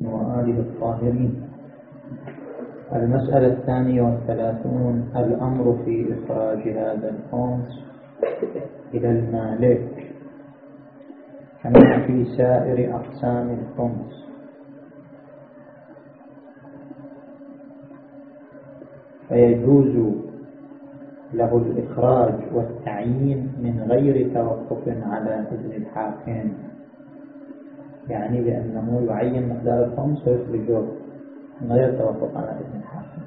وآله الطاهرين. المسألة الثانية والثلاثون الأمر في إخراج هذا الخمس إلى المالك؟ كما في سائر أقسام الخمس فيجوز له الإخراج والتعيين من غير توقف على إذن الحاكم. يعني بأنه يعين مقدار الخمس ويخرجه من غير توقف على إذن الحاكم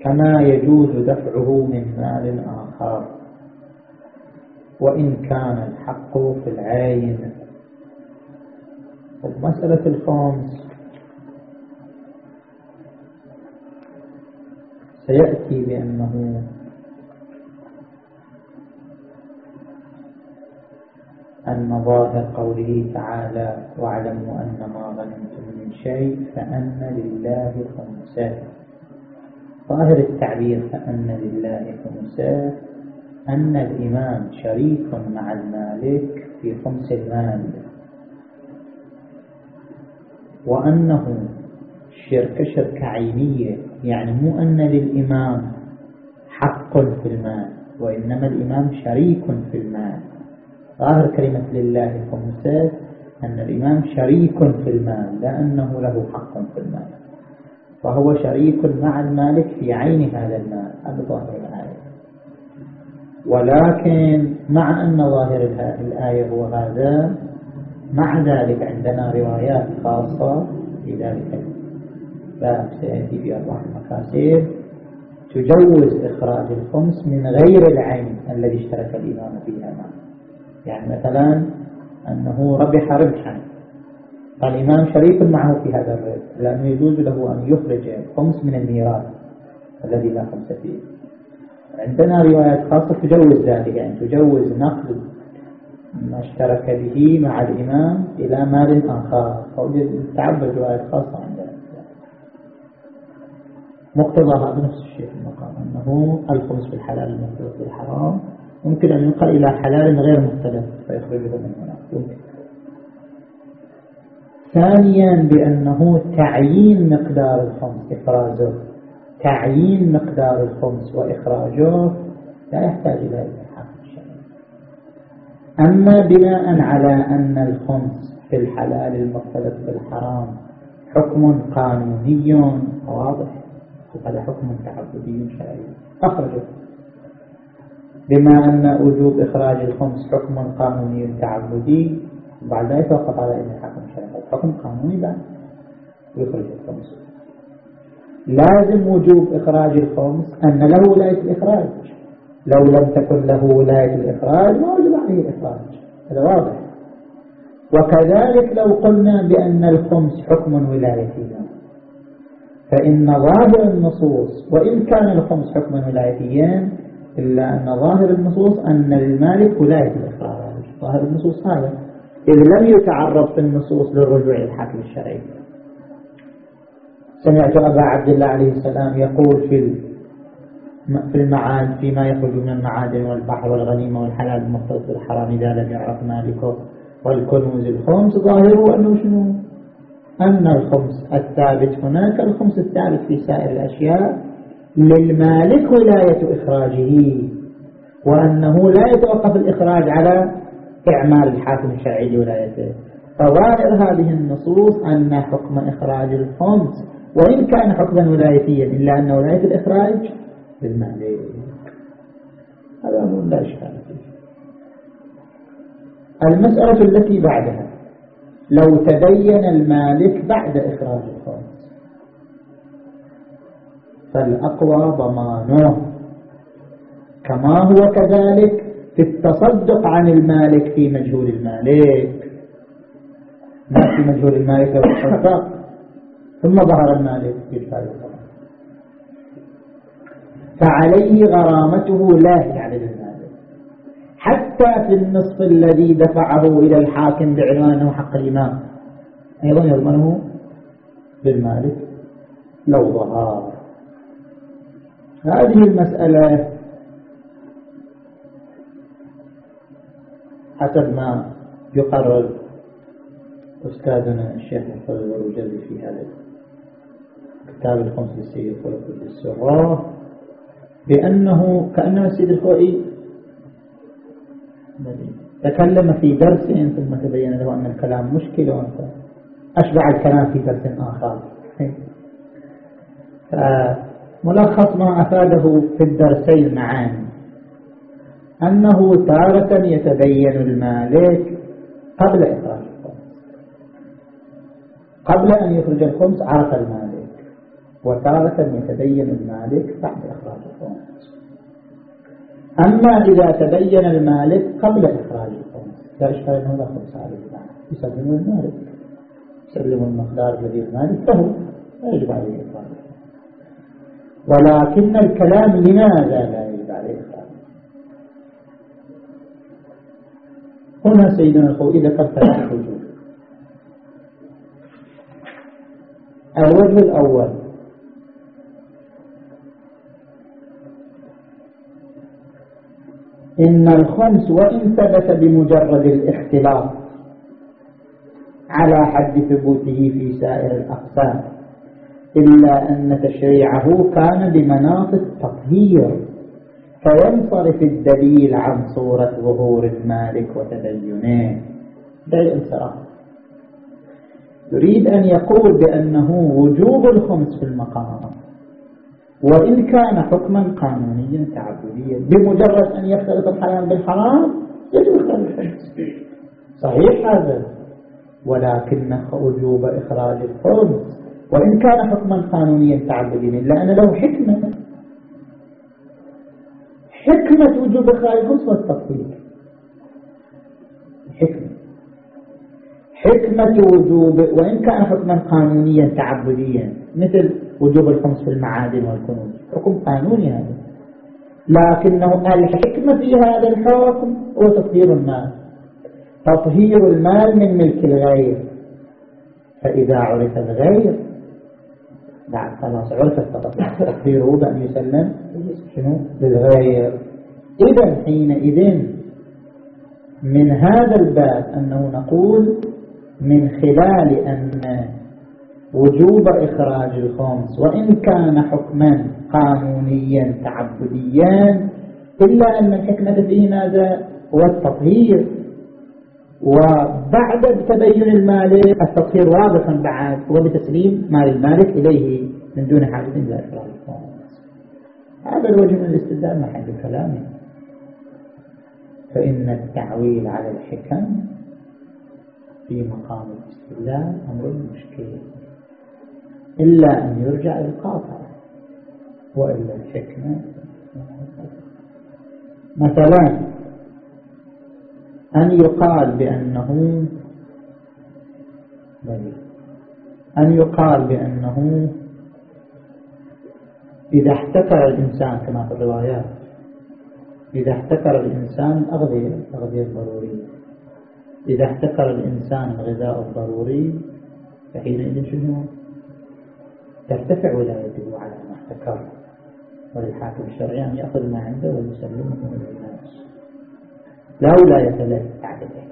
كما يجوز دفعه من مال آخر. وإن كان الحق في العين. مسألة الخمس سيأتي بأنه أن ظاهر قوله تعالى واعلموا أن ما غنمتم من شيء فأن لله خمسة. ظاهر التعبير فأن لله خمسة أن الإمام شريك مع المالك في خمس المال وأنه شركة شركة عينية يعني مو أن للإمام حق في المال وإنما الإمام شريك في المال. ظاهر كلمة لله خمسة أن الإمام شريك في المال لا أنه له حق في المال. فهو شريك مع المالك في عين هذا المال هذا ظاهر الآية ولكن مع أن ظاهر الآية هو هذا مع ذلك عندنا روايات خاصة في ذلك. باب سيأتي في أربع مكاسب تجوز إخراج الخمس من غير العين الذي اشترك الإمام فيها معه يعني مثلا أنه ربح ربحا فالإمام شريك معه في هذا الربح لأنه يجوز له أن يخرج خمس من الميراث الذي لا خمس فيه. عندنا روايات خاصة تجوز ذلك يعني تجوز نقل ما اشترك به مع الإمام إلى مال آخر. فوجد تعبد روايات خاصة عندنا مقتضى هذا نفس الشيء في المقام أنه الخمس في الحلال المختلف في الحرام. ممكن أن ينقل إلى حلال غير مختلف فيخرجه من هنا. ثانيا بأنه تعيين مقدار الخمس إفرازه تعيين مقدار الخمس وإخراجه لا يحتاج إلى الحاكم الشرعي أما بناء على أن الخمس في الحلال المختلف في الحرام حكم قانوني واضح وهذا حكم تعبدي شرعي. أخرجه. بما أن وجوب إخراج الخمس حكم قانوني تعبدي بعد لا يتوقف على أن الحكم الشرعي حكم قانوني بعد يخرج الخمس. لازم وجوب إخراج الخمس أن له ولاية الإخراج. لو لم تكن له ولاية الإخراج ما وجب عليه الإخراج. هذا واضح. وكذلك لو قلنا بأن الخمس حكم ولايتي فإن ظاهر النصوص وإن كان الخمس حكما ولايتيا إلا أن ظاهر النصوص أن للمالك ولاية الإخراج ظاهر النصوص هذا. إذ لم يتعرض في النصوص للرجوع الحاكم الشرعي. سمعت أبا عبد الله عليه السلام يقول في في المعاد فيما يخرج من المعادن والبحر والغنيمة والحلال المختص بالحرام إذا لم يعرف مالكه والكنوز الخمس ظاهره أنه شنو؟ أن الخمس الثابت هناك الخمس الثابت في سائر الأشياء للمالك ولاية إخراجه وأنه لا يتوقف الإخراج على إعمال الحاكم الشرعي لولايته. فظاهر هذه النصوص أن حكم إخراج الخمس وإن كان حكما ولايتيا إلا أن ولاية الإخراج للمالك. هذا أمر لا إشكال فيه. المسألة التي بعدها لو تبين المالك بعد إخراج الخمس فالأقوى ضمانه كما هو كذلك في التصدق عن المالك في مجهول المالك. ما في مجهول المالك لو تصدق ثم ظهر المالك في الفارق فعليه غرامته لا يعني للمالك حتى في النصف الذي دفعه إلى الحاكم بعنوانه حق الإمام. أيضا يضمنه بالمالك. لو ظهر. هذه المسألة حسب ما يقرر أستاذنا الشيخ محمد الورجلي في هذا كتاب الخمس للسيد خلق السراء بأنه كأنه السيد الخوئي. تكلم في درس ثم تبين له أن الكلام مشكلة أشبع الكلام في درس آخر. ملخص ما أفاده في الدرسين معا. أنه تارة يتبين المالك قبل إخراج الخمس. قبل أن يخرج الخمس عرف المالك وتارة يتبين المالك بعد إخراج الخمس. أما إذا تبين المالك قبل إخراج الخمس لا إشكال أنه لا خمس عليه يسلم المالك. يسلم المقدار الذي المالك له لا يجب عليه إخراج ولكن الكلام لماذا لا يجب عليه هنا سيدنا الخوئي ذكر ثلاث وجوه الوجه الأول. إن الخمس وإن ثبت بمجرد الاختلاط على حد ثبوته في سائر الأقسام. إلا أن تشريعه كان بمناط التطهير فينصرف الدليل عن صورة ظهور المالك وتبينه دعي انصراف يريد أن يقول بأنه وجوب الخمس في المقام وإن كان حكما قانونيا تعبديا بمجرد أن يختلط الحلال بالحرام يجب إخراج الخمس صحيح هذا ولكن وجوب إخراج الخمس وإن كان حكما قانونيا تعبديا إلا أن له حكمة. حكمة وجوب إخراج الخمس والتطبيق حكمة. حكمة وجوب وإن كان حكما قانونيا تعبديا مثل وجوب الخمس في المعادن والكنوز. حكم قانوني هذا. لكنه الحكمة في هذا الحكم هو تطهير المال. تطهير المال من ملك الغير. فإذا عرف الغير بعد خلاص عرفت تطهيره بأن يسلم شنو؟ للغير. إذا حينئذ من هذا الباب أنه نقول من خلال أن وجوب إخراج الخمس وإن كان حكما قانونيا تعبديا إلا أن الحكمة فيه ماذا هو التطهير وبعد تبين المالك التطهير واضح بعد هو بتسليم مال المالك إليه من دون حاجة إلى إخراج هذا الوجه من الاستدلال محل كلامه فإن التعويل على الحكم في مقام الاستدلال أمر مشكل. إلا أن يرجع للقاطع وإلا الحكمة مثلا أن يقال بأنه أن يقال بأنه إذا احتكر الإنسان كما في الروايات إذا احتكر الإنسان الأغذية الأغذية الضرورية إذا احتكر الإنسان الغذاء الضروري فحينئذ شنو؟ ترتفع ولايته على ما احتكر وللحاكم الشرعي أن يأخذ ما عنده ويسلمه للناس لا ولاية له بعد ذلك.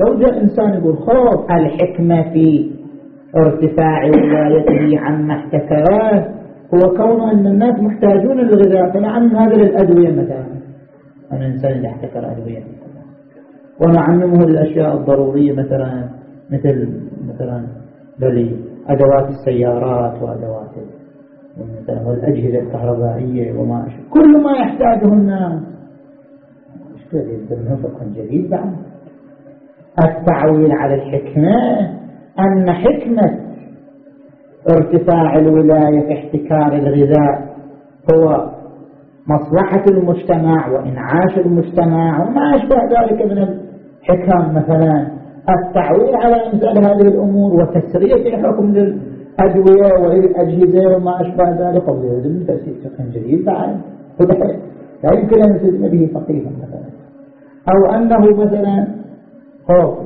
لو جاء إنسان يقول خوف الحكمة في ارتفاع ولايته عما احتكره هو كون أن الناس محتاجون للغذاء فنعلم هذا للأدوية مثلا. أن الإنسان إذا احتكر أدوية مثلا. ونعلمه الأشياء الضرورية مثلا مثل مثلا بلي أدوات السيارات وأدوات مثلا والأجهزة الكهربائية وما كل ما يحتاجه الناس. يلزم فقه جديد بعد. التعويل على الحكمة أن حكمة ارتفاع الولاية احتكار الغذاء هو مصلحة المجتمع وإنعاش المجتمع وما أشبه ذلك من الحكم مثلا. التعويل على إنزال هذه الأمور وتسرية حكم للأدوية والأجهزة وما أشبه ذلك. قبل يلزم تأسيس فقه جديد بعد. لا يمكن أن يلزم به فقيها مثلا. أو أنه مثلا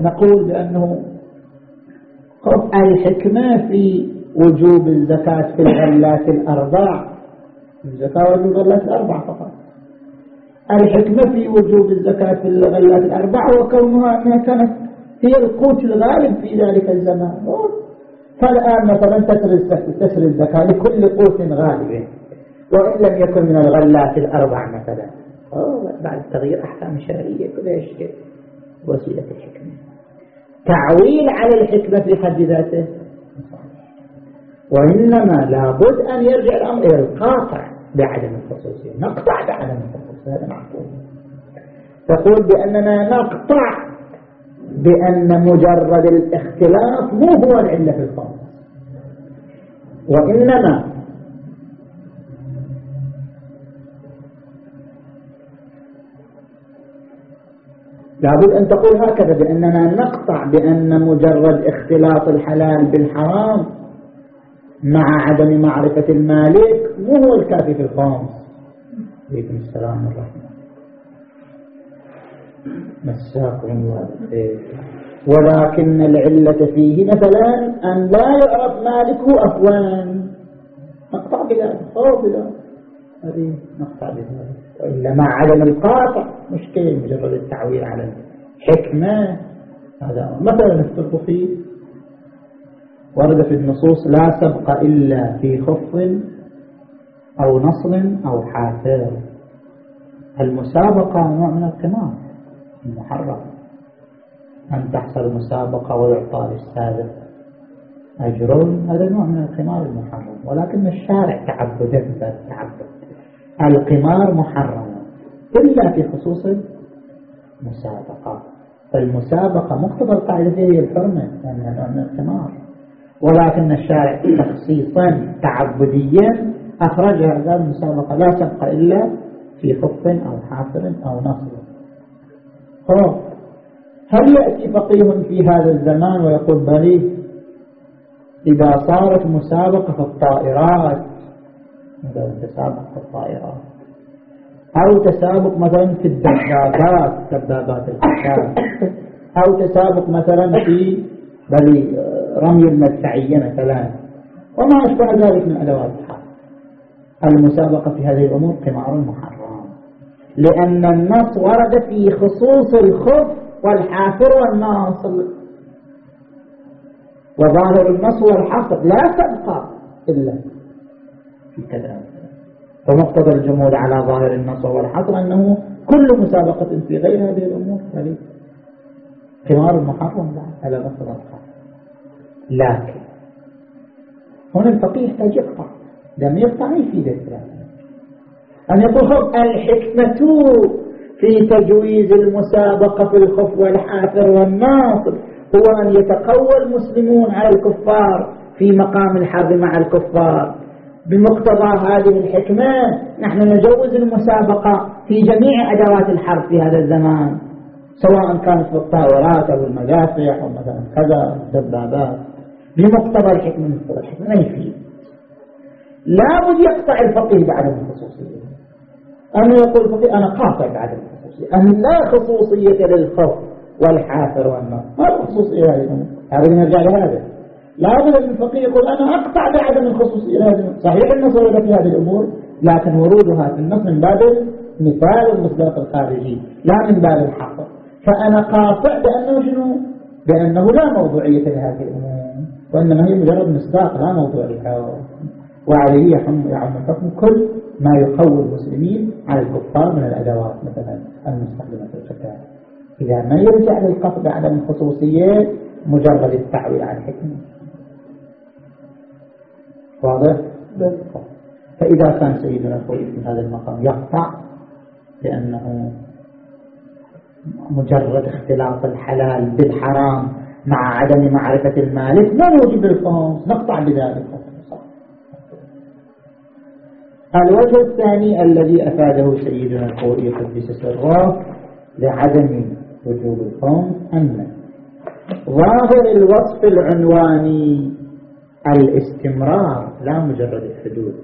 نقول بأنه الحكمة في وجوب الزكاة في الغلات الأربع. الزكاة وجوب الغلات الأربع فقط. الحكمة في وجوب الزكاة في الغلات الأربع وكونها أنها كانت هي القوت الغالب في ذلك الزمان. فالآن مثلا تسري الزكاة لكل قوت غالب وإن لم يكن من الغلات الأربع مثلا. بعد تغيير أحكام شرعية كل شيء. وسيلة الحكمة. تعويل على الحكمة في حد ذاته. وإنما لابد أن يرجع الأمر إلى القاطع بعدم الخصوصية. نقطع بعدم الخصوصية هذا معقول. تقول بأننا نقطع بأن مجرد الاختلاف مو هو العلة في الخاص وإنما لابد أن تقول هكذا بأننا نقطع بأن مجرد اختلاط الحلال بالحرام مع عدم معرفة المالك مو هو الكافي في الخامس. عليكم السلام ورحمة مساكم ولكن العلة فيه مثلا أن لا يعرف مالكه أفوان. نقطع بذلك أو بذلك هذه بذلك وإلا مع عدم القاطع مشكلة مجرد التعويل على الحكمة. هذا مثلا التربخي ورد في النصوص لا سبق إلا في خف أو نصر أو حافر المسابقة نوع من القمار المحرم. أن تحصل مسابقة ويعطى للسابق أجر. هذا نوع من القمار المحرم. ولكن الشارع تعبد تعبد. القمار محرم إلا في خصوص المسابقة. فالمسابقة مقتضى القاعدة هي الحرمة لأنها من القمار. ولكن الشارع تخصيصا تعبديا أخرج هذا المسابقة لا تبقى إلا في خف أو حافر أو نصر. هل يأتي فقيه في هذا الزمان ويقول بلي إذا صارت مسابقة في الطائرات مثلا تسابق في الطائرات أو تسابق مثلا في الدبابات دبابات القتال أو تسابق مثلا في بل رمي المدفعية مثلا. وما أشبه ذلك من أدوات الحرب. المسابقة في هذه الأمور قمار محرم. لأن النص ورد في خصوص الخف والحافر والناصر وظاهر النص والحافر لا تبقى إلا في كذا فمقتضى الجمهور على ظاهر النص والحصر أنه كل مسابقة في غير هذه الأمور هذه قمار محرم على مقتضى القاعدة لكن هنا الفقيه يحتاج يقطع لم يقطع يفيد الكلام أن يقول خب الحكمة في تجويز المسابقة في الخف والحافر والناصر هو أن يتقوى المسلمون على الكفار في مقام الحرب مع الكفار. بمقتضى هذه الحكمة نحن نجوز المسابقة في جميع أدوات الحرب في هذا الزمان سواء كانت في الطائرات أو المدافع أو مثلا كذا دبابات بمقتضى الحكمة مقتضى الحكمة ما يفيد لابد يقطع الفقيه بعدم الخصوصية. أنه يقول الفقيه أنا قاطع بعدم الخصوصية. أن لا خصوصية للخوف والحافر والنار. ما الخصوصية هذه؟ هذا نرجع لهذا. لابد أن الفقيه يقول أنا أقطع بعدم الخصوصية هذه صحيح النصر في هذه الأمور لكن ورودها في النص من باب المثال المصداق الخارجي لا من باب الحق. فأنا قاطع بأنه شنو؟ بأنه لا موضوعية لهذه الأمور وإنما هي مجرد مصداق لا موضوعية وعليه يعم الحكم كل ما يقوي المسلمين على الكفار من الأدوات مثلا المستخدمة في القتال إذا ما يرجع للقصد بعدم الخصوصية مجرد التعويل عن الحكمة واضح؟ فإذا كان سيدنا الخوي في هذا المقام يقطع لأنه مجرد اختلاط الحلال بالحرام مع عدم معرفة المالك لا نوجد الخمس نقطع بذلك الوجه الثاني الذي أفاده سيدنا الخوئي قدس سره لعدم وجوب الخمس أن ظاهر الوصف العنواني الاستمرار لا مجرد الحدود.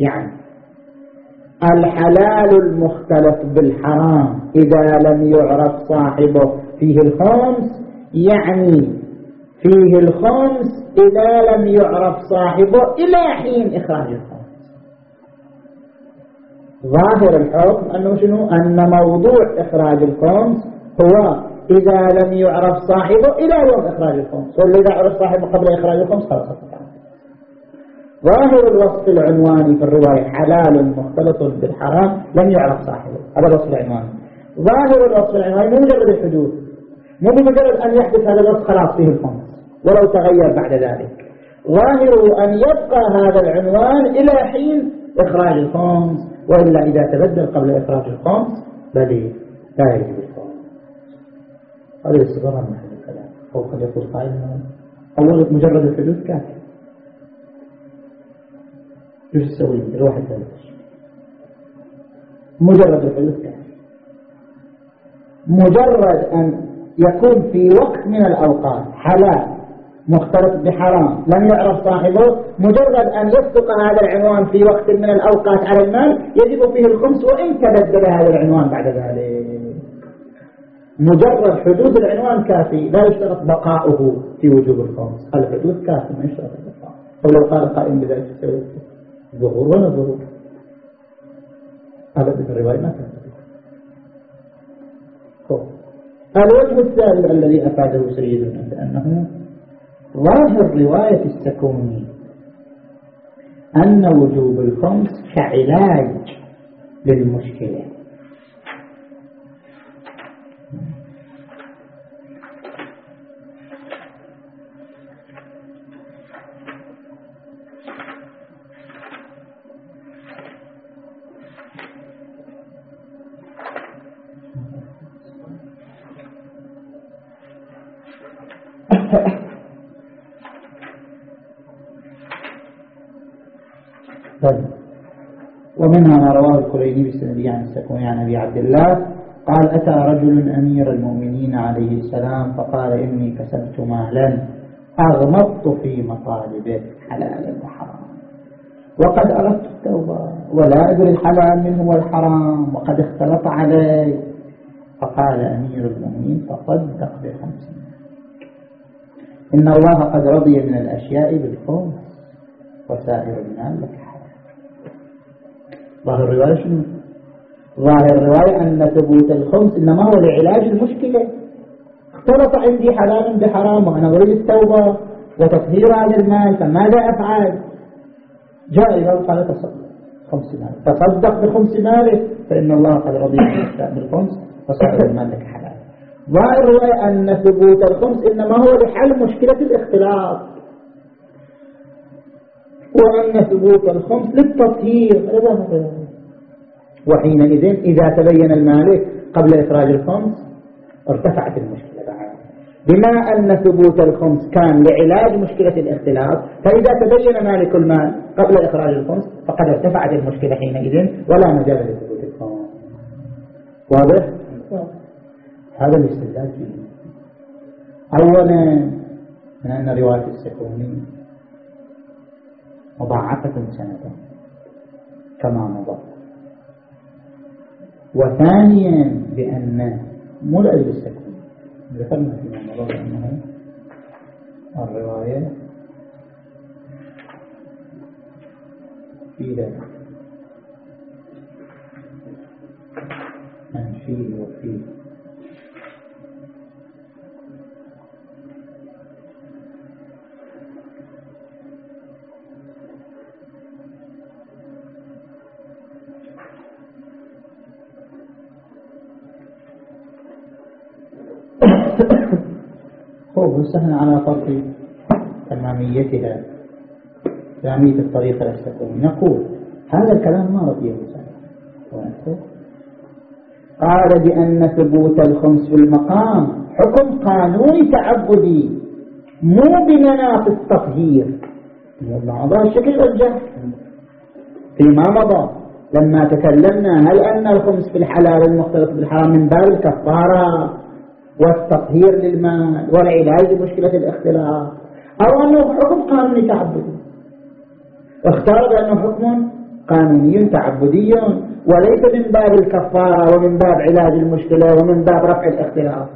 يعني الحلال المختلف بالحرام إذا لم يعرف صاحبه فيه الخمس يعني فيه الخمس إذا لم يعرف صاحبه إلى حين إخراج الخمس. ظاهر الحكم أنه شنو؟ أن موضوع إخراج الخمس هو إذا لم يعرف صاحبه إلى يوم إخراج الخمس ولا إذا عرف صاحبه قبل إخراج الخمس خلاص ظاهر الوصف العنواني في الرواية حلال مختلط بالحرام لم يعرف صاحبه. هذا الوصف العنواني. ظاهر الوصف العنواني مو مجرد الحدوث مو بمجرد أن يحدث هذا الوصف خلاص فيه الخمس. ولو تغير بعد ذلك. ظاهره أن يبقى هذا العنوان إلى حين إخراج الخمس. وإلا إذا تبدل قبل إخراج الخمس بل لا يجب هذا الاستمرار محل الكلام. أو قد يقول قائل أول مجرد الحدوث كافي إيش تسوي الواحد ثلاثة مجرد الحدوث كافي مجرد أن يكون في وقت من الأوقات حلال مختلط بحرام لم يعرف صاحبه مجرد أن يصدق هذا العنوان في وقت من الأوقات على المال يجب فيه الخمس وإن تبدل هذا العنوان بعد ذلك. مجرد حدوث العنوان كافي لا يشترط بقاؤه في وجوب الخمس الحدوث كافي ما يشترط البقاء. ولو قال قائم بذلك ظهور ولا ظهور. هذا في الرواية ما كان. الوجه الثالث الذي أفاده سيدنا بأنه ظاهر رواية السكوني أن وجوب الخمس كعلاج للمشكلة. ومنها ما رواه الكليني بسنده عن السكوني عن أبي عبد الله قال أتى رجل أمير المؤمنين عليه السلام فقال إني كسبت مالا أغمضت في مطالبه حلالا وحراما وقد أردت التوبة ولا أدري الحلال منه والحرام وقد اختلط علي. فقال أمير المؤمنين تصدق بخمسين إن الله قد رضي من الأشياء بالخمس وسائر المال لك ظاهر الرواية شنو؟ ظاهر الرواية أن ثبوت الخمس إنما هو لعلاج المشكلة. اختلط عندي حلال بحرام وأنا أريد التوبة وتطهير هذا المال فماذا أفعل؟ جاء إلى قال تصدق خمس مال تصدق بخمس ماله فإن الله قد رضي بالخمس وسائر المال لك حلال ظاهر الرواية أن ثبوت الخمس إنما هو لحل مشكلة الاختلاط. وأن ثبوت الخمس للتطهير. وحينئذ إذا تبين المالك قبل إخراج الخمس ارتفعت المشكلة بعد. بما أن ثبوت الخمس كان لعلاج مشكلة الاختلاف فإذا تبين مالك المال قبل إخراج الخمس فقد ارتفعت المشكلة حينئذ ولا مجال لثبوت الخمس. واضح؟ هذا الاستدلال أولا من أن رواية السكوني مضاعفة سنة كما مضى. وثانيا بأن مو لأجل السكون. ذكرنا فيما مضى بأنه الرواية في ذلك. منفي وفيه. بس على فرض تماميتها. تمامية الطريقة التي نقول هذا الكلام ما رضيه قال بأن ثبوت الخمس في المقام حكم قانوني تعبدي مو بمناط التطهير. هذا الشكل رجح فيما مضى. لما تكلمنا هل أن الخمس في الحلال المختلط بالحرام من باب الكفارة والتطهير للمال والعلاج لمشكلة الاختلاف أو أنه حكم قانوني تعبدي. اختار بأنه حكم قانوني تعبدي. وليس من باب الكفارة ومن باب علاج المشكلة ومن باب رفع الاختلاف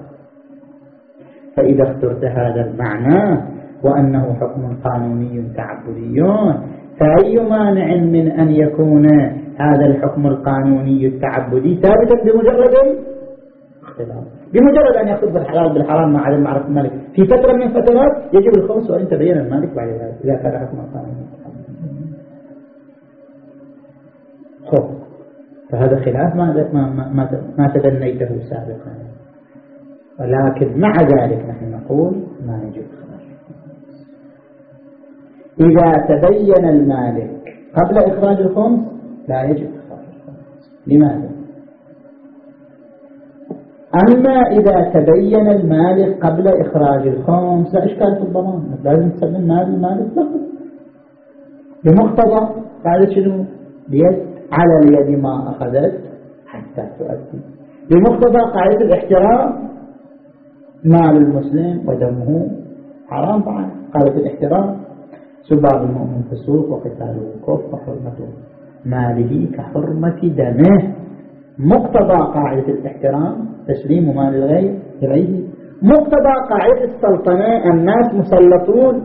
فإذا اخترت هذا المعنى وأنه حكم قانوني تعبدي فأي مانع من أن يكون هذا الحكم القانوني التعبدي ثابتا بمجرد اختلاف بمجرد أن يخطب بالحلال بالحرام مع عدم معرفة المالك في فترة من الفترات يجب الخمس وإن تبين المالك بعد ذلك إذا كان حكم قانوني فهذا خلاف ما ما ما تدنيته سابقا. ولكن مع ذلك نحن نقول ما يجب. إذا تبين المالك قبل إخراج الخمس لا يجب إخراج الخمس. لماذا؟ أما إذا تبين المالك قبل إخراج الخمس لا إشكال في الضمان. لازم تسلم مال المالك له بمقتضى قاعدة شنو؟ بيد على اليد ما أخذت حتى تؤدي. بمقتضى قاعدة الاحترام مال المسلم ودمه حرام طبعا. قاعدة الاحترام سباب المؤمن فسوق وقتاله كف وحرمته ماله كحرمة دمه. مقتضى قاعدة الاحترام تسليم مال الغير إليه. مقتضى قاعدة السلطنة الناس مسلطون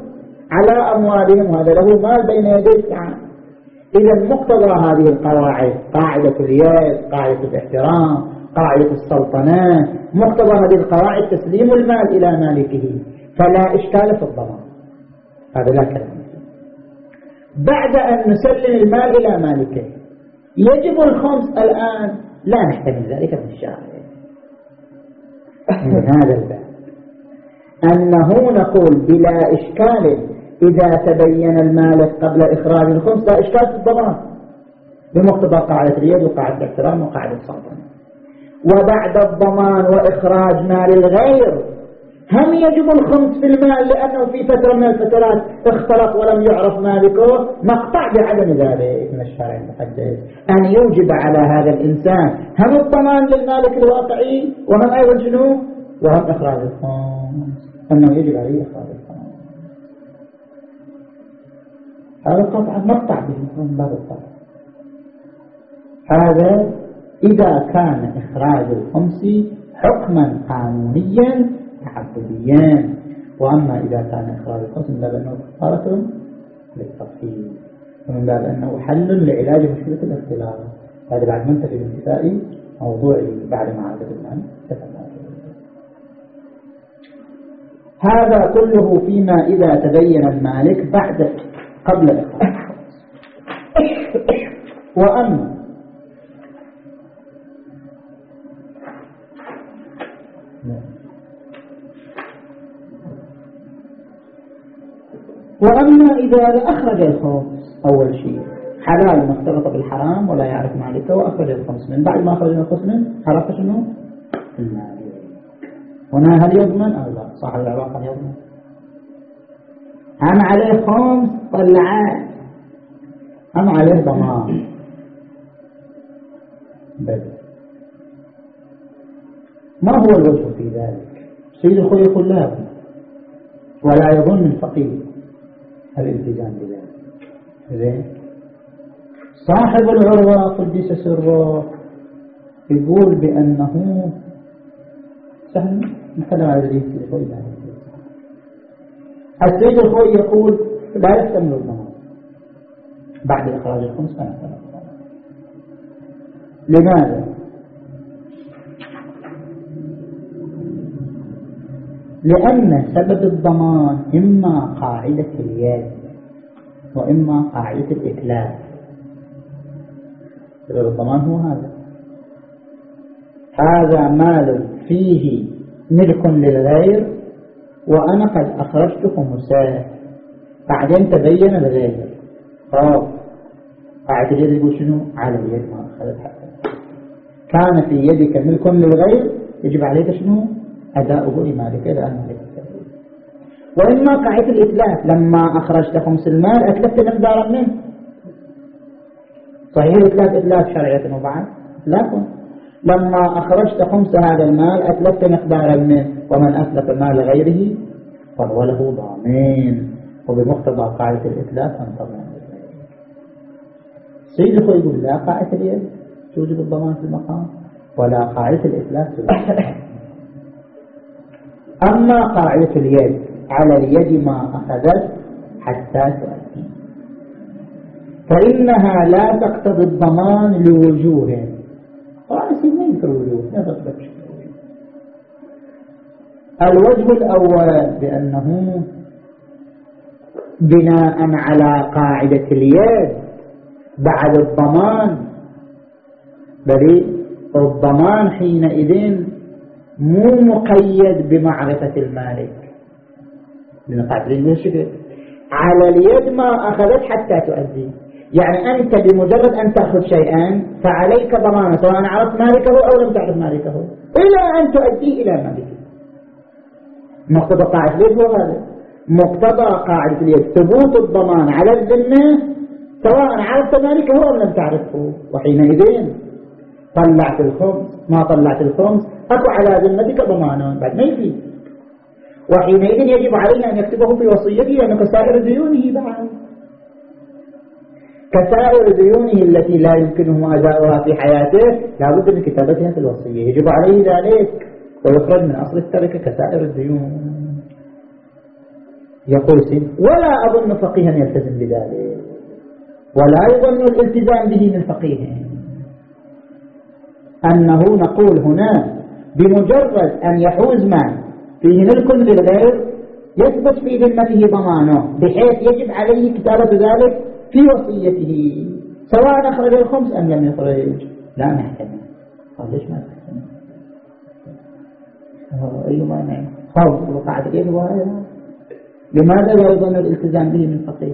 على أموالهم وهذا له مال بين تعالى إذا مقتضى هذه القواعد قاعدة اليد قاعدة الاحترام قاعدة السلطنة. مقتضى هذه القواعد تسليم المال إلى مالكه. فلا إشكال في الضمان. هذا لا كلام. بعد أن نسلم المال إلى مالكه يجب الخمس الآن لا نحتمل ذلك من الشارع من هذا الباب. أنه نقول بلا إشكال إذا تبين المالك قبل إخراج الخمس لا إشكال في الضمان. بمقتضى قاعدة اليد وقاعدة الاحترام وقاعدة السلطنة وبعد الضمان وإخراج مال الغير هم يجب الخمس في المال لأنه في فترة من الفترات اختلط ولم يعرف مالكه؟ نقطع بعدم ذلك من الشارع المحدث أن يوجب على هذا الإنسان هم الضمان للمالك الواقعي وهم أيضا شنو؟ وهم إخراج الخمس؟ أنه يجب عليه إخراج الخمس. هذا قطعا نقطع به من باب الطرف هذا إذا كان إخراج الخمس حكما قانونيا تعبديان وأما إذا كان إخراج الخمس من باب أنه كفارة للتفصيل. ومن باب أنه حل لعلاج مشكلة الاختلاف. هذا بعد منتهي الانتفاء موضوعي بعد معرفة الآن. هذا كله فيما إذا تبين المالك بعد قبل الإخراج وأما وأما إذا أخرج الخمس أول شيء حلال مختلط بالحرام ولا يعرف مالكه وأخرج الخمس من. بعد ما أخرج الخمس من عرف شنو؟ هنا هل يضمن؟ أو لا. صاحب العلاقة يضمن؟ هم عليه خمس طلعات هم عليه ضمان؟ بل. ما هو الوجه في ذلك؟ سيد الخوي يقول لا ولا يظن الفقير. الالتزام بذلك زين. صاحب العروة قدس سره يقول بأنه سهل نتكلم على الذي الخوي السيد الخوي يقول لا يحتمل الضمان بعد إخراج الخمس يحتمل لماذا؟ لأن سبب الضمان إما قاعدة اليد وإما قاعدة الإتلاف سبب الضمان هو هذا. هذا مال فيه ملك للغير وأنا قد أخرجت خمسات بعدين تبين الغير. خلاص قاعدة اليد يقول شنو؟ على اليد ما أخذت حتى كان في يدك ملك للغير يجب عليك شنو؟ أداؤه لمالك إلى المالك وإما قاعدة الإتلاف لما أخرجت خمس المال أتلفت مقدارا منه. صحيح الإتلاف إتلاف شرعية وبعد إتلاف لما أخرجت خمس هذا المال أتلفت مقدارا منه. ومن أتلف مال غيره فهو له ضامين. وبمقتضى قاعدة الإتلاف أن تضمن سيد الخوي يقول لا قاعدة اليد توجب الضمان في المقام ولا قاعدة الإتلاف توجب أما قاعدة اليد على اليد ما أخذت حتى تؤدي. فإنها لا تقتضي الضمان لوجوه. رأسي ما وجوه لا تقتضي الوجه الأول بأنه بناء على قاعدة اليد بعد الضمان. بل الضمان حينئذ مو مقيد بمعرفة المالك. لأن قاعدة اليد على اليد ما أخذت حتى تؤدي يعني أنت بمجرد أن تأخذ شيئا فعليك ضمانة سواء عرفت مالكه أو لم تعرف مالكه إلى أن تؤديه إلى مالكه مقتضى قاعدة اليد هو هذا. مقتضى قاعدة اليد ثبوت الضمان على الذمة سواء عرفت مالكه أو لم تعرفه. وحينئذ طلعت الخمس ما طلعت الخمس أكو على ذمتك ضمان بعد ما يفيد وحينئذ يجب علينا أن يكتبه في وصيته لأنه كسائر ديونه بعد. كسائر ديونه التي لا يمكنه أداؤها في حياته لا بد من كتابتها في الوصية. يجب عليه ذلك. ويخرج من أصل التركة كسائر الديون. يقول سيد ولا أظن فقيها يلتزم بذلك. ولا يظن الالتزام به من فقيه. أنه نقول هنا بمجرد أن يحوز مال فيه ملك للغير يثبت في ذمته ضمانه بحيث يجب عليه كتابة ذلك في وصيته سواء أخرج الخمس أم لم يخرج. لا نحتمل. قال ليش ما تحتمل أي مانع خوف وقعت اليد وهذا لماذا لا يظن الالتزام به من فقيه؟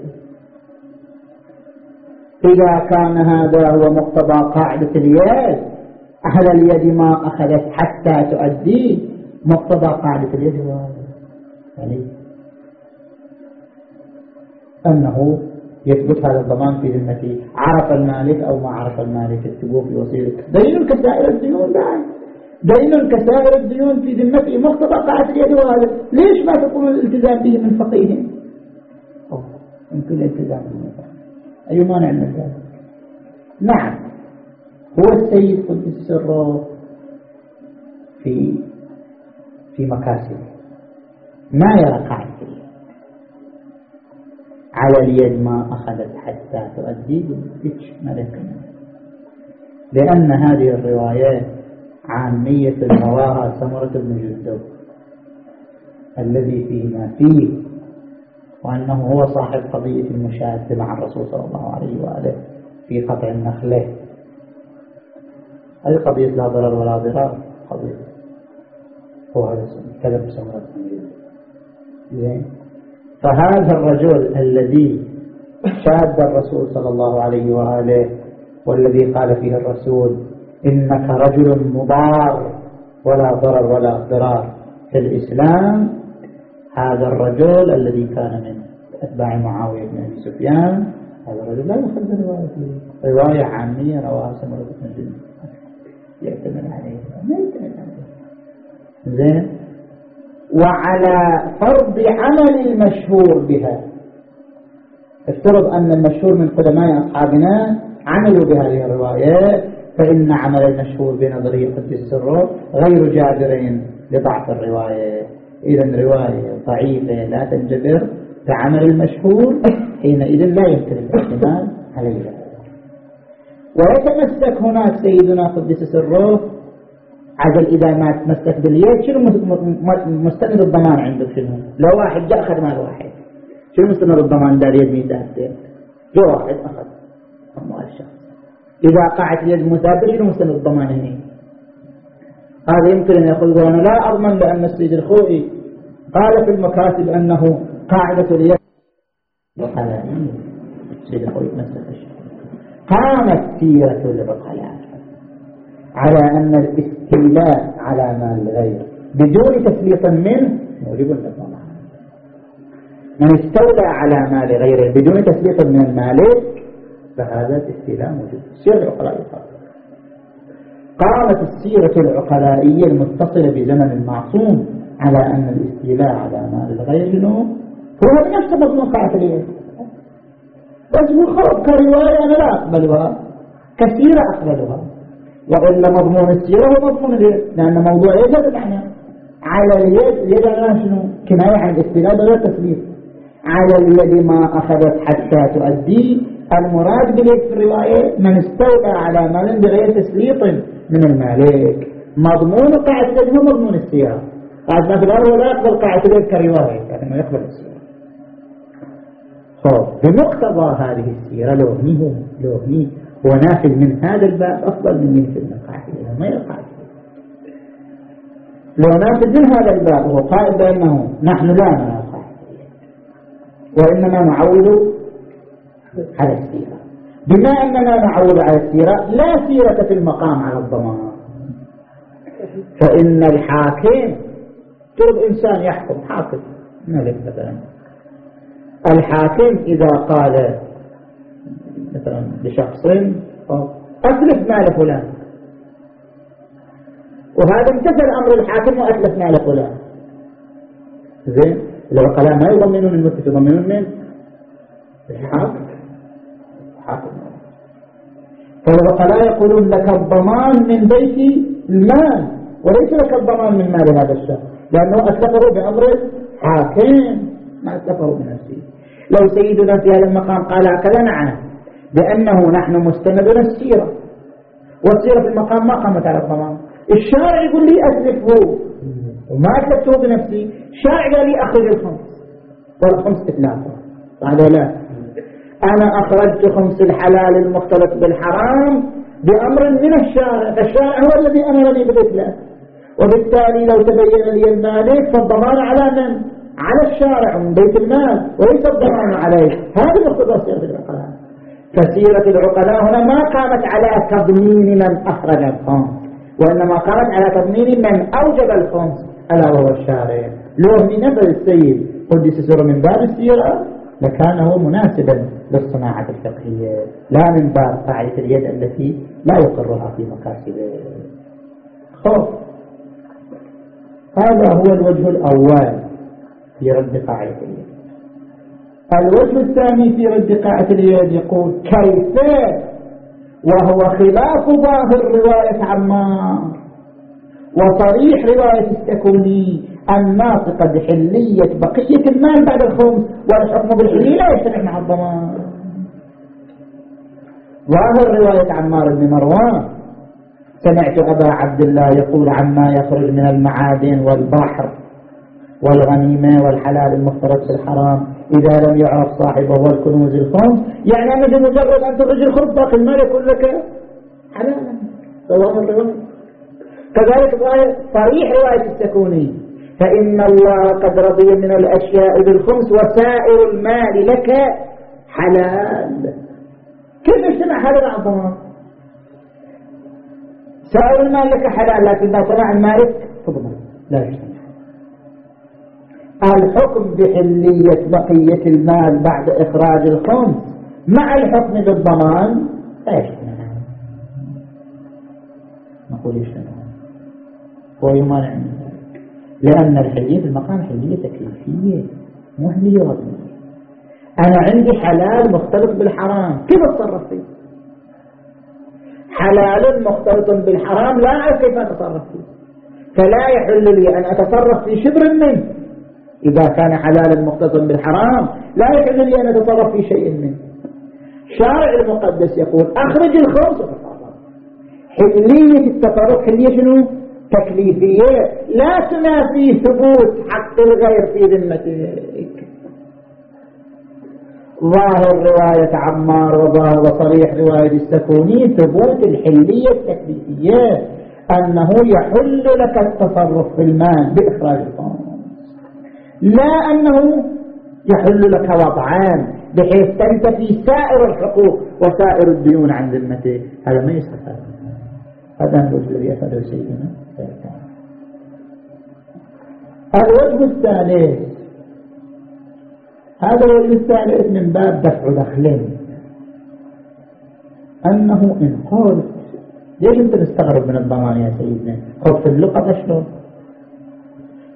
إذا كان هذا هو مقتضى قاعدة اليد أهل اليد ما أخذت حتى تؤدي مقتضى قاعدة اليد. يعني أنه يثبت هذا الضمان في ذمته عرف المالك أو ما عرف المالك. اكتبوه في وصيته دليل كسائر الديون بعد. دليل كسائر الديون في ذمته مقتضى قاعدة اليد وهذا. ليش ما تقول الالتزام به من فقيه؟ يمكن الالتزام به أي مانع من ذلك نعم. هو السيد قدس سره في في مكاسبه. ما يرى قاعدة على اليد ما أخذت حتى تؤدي بيتش ملك لأن هذه الروايات عامية رواها سمرة بن جدو الذي فيه ما فيه. وأنه هو صاحب قضية المشاهدة مع الرسول صلى الله عليه وآله في قطع النخلة. هذه قضية لا ضرر ولا ضرار؟ قضية. هو هذا كذب سمرة زين. فهذا الرجل الذي شاد الرسول صلى الله عليه وآله والذي قال فيه الرسول إنك رجل مضار ولا ضرر ولا ضرار في الإسلام. هذا الرجل الذي كان من أتباع معاوية بن أبي سفيان هذا الرجل لا يخرج روايته رواية عامية رواها سمرة بن يعتمد عليه ما يعتمد عليه زين. وعلى فرض عمل المشهور بها. افترض أن المشهور من قدماء أصحابنا عملوا بهذه الروايات فإن عمل المشهور بنظرية قد السر غير جابر لضعف الرواية. إذا رواية ضعيفة لا تنجبر كعمل المشهور حينئذ لا يمكن الاحتمال عليها. ويتمسك هناك سيدنا قدس سره عجل إذا ما تمسك باليد. شنو مستند الضمان عندك شنو؟ لو واحد جاء أخذ مال واحد. شنو مستند الضمان؟ ده اليد ميزان جاء واحد أخذ أموال الشخص إذا قعت اليد مثابة شنو مستند الضمان هنا هذا يمكن أن يقول أنا لا أضمن لأن السيد الخوئي قال في المكاتب أنه قاعدة اليد. وقال السيد الخوئي تمسك قامت سيرة العقلاء على أن الاستيلاء على مال الغير بدون تسليط منه موجب للضمان من استولى على مال غيره بدون تسليط من المالك فهذا الاستيلاء موجود. سيرة العقلاء. قامت السيرة العقلائية المتصلة بزمن المعصوم على أن الاستيلاء على مال الغير هو بنفس مضمون قاعدة بس مو خلط كرواية أنا لا أقبلها. كثيرة أقبلها. وإلا مضمون السيرة هو مضمون اليد لأن موضوع يد معنى؟ على اليد اليد أنا شنو؟ كناية عن الاستيلاء بغير تسليم على اليد ما أخذت حتى تؤدي. المراد باليد في الرواية من استولى على مال بغير تسليط من المالك. مضمون قاعدة هو مضمون السيرة. قاعد ما في الأرض ولا يقبل قاعدة اليد كرواية يعني ما يقبل السيرة. خب بمقتضى هذه السيرة لو هو لو هو نافذ من هذا الباب أفضل من ينفذ من قاعدة ما يقع. لو نافذ من هذا الباب وهو قائل بأنه نحن لا نرى وإنما نعول على السيرة. بما أننا نعول على السيرة لا سيرة في المقام على الضمان. فإن الحاكم ترد إنسان يحكم حاكم ملك مثلا. الحاكم إذا قال مثلا لشخص أتلف مال فلان. وهذا امتثل أمر الحاكم وأتلف مال فلان. زين العقلاء ما يضمنون المتلف يضمنون من الحاكم. الحاكم فالعقلاء يقولون لك الضمان من بيت المال وليس لك الضمان من مال هذا الشخص لأنه أتلفه بأمر الحاكم. ما أتلفه بنفسه لو سيدنا في هذا المقام قال هكذا نعم بأنه نحن مستندنا السيرة. والسيرة في المقام ما قامت على الضمان. الشارع يقول لي أتلفه وما أتلفته بنفسي. شارع قال لي أخرج الخمس. والخمس إتلافه بعد لا. أنا أخرجت خمس الحلال المختلط بالحرام بأمر من الشارع. فالشارع هو الذي أمرني بالإتلاف وبالتالي لو تبين لي المالك فالضمان على من؟ على الشارع من بيت المال وليس الضمان عليه. هذا مقتضى سيرة العقلاء. فسيرة العقلاء هنا ما قامت على تضمين من أخرج الخمس وإنما قامت على تضمين من أوجب الخمس ألا وهو الشارع. لو من نفذ السيد قدس سورة من باب السيرة لكان هو مناسبا للصناعة الفقهية لا من باب قاعدة اليد التي لا يقرها في مكاسبه. خوف. هذا هو الوجه الأول. في رد قاعدة اليد. الوجه الثاني في رد قاعدة اليد يقول كيف؟ وهو خلاف ظاهر رواية عمار. وصريح رواية السكوني الناطقة بحلية بقية المال بعد الخمس والحكم بالحلية لا يجتمع مع الضمان. ظاهر رواية عمار بن مروان. سمعت أبا عبد الله يقول عما يخرج من المعادن والبحر. والغنيمة والحلال المفترض في الحرام. إذا لم يعرف صاحبه والكنوز الخمس يعني أنه بمجرد أن تخرج الخمس باقي المال يكون لك حلالا كذلك صريح رواية السكوني. فإن الله قد رضي من الأشياء بالخمس وسائر المال لك حلال. كيف يجتمع هذا الضمان؟ سائر المال لك حلال لكن لو طلع المالك؟ تضمن لا يجتمع. الحكم بحلية بقية المال بعد إخراج الخمس مع الحكم بالضمان لا يجتمع نقول يجتمع هو يمانع من ذلك لأن الحلية في المقام حلية تكليفية مو حلية وطنية. أنا عندي حلال مختلط بالحرام. كيف أتصرف فيه؟ حلال مختلط بالحرام لا أعرف كيف أتصرف فيه. فلا يحل لي أن أتصرف في شبر منه إذا كان حلالا مختصا بالحرام لا يحل لي أن أتصرف في شيء منه. شارع المقدس يقول أخرج الخمس حلية التصرف حلية شنو؟ تكليفية. لا تنافي ثبوت حق الغير في ذمتك. ظاهر رواية عمار وظاهر وصريح رواية السكوني ثبوت الحلية التكليفية أنه يحل لك التصرف في المال بإخراج الخمس. لا أنه يحل لك وضعان بحيث تنتفي سائر الحقوق وسائر الديون عن ذمته هذا ما يستفاد. هذا الوجه الذي أفاده سيدنا الوجه الثالث. هذا الوجه الثالث من باب دفع دخلين أنه إن قلت ليش أنت تستغرب من الضمان يا سيدنا؟ خذ في اللقطة شلون؟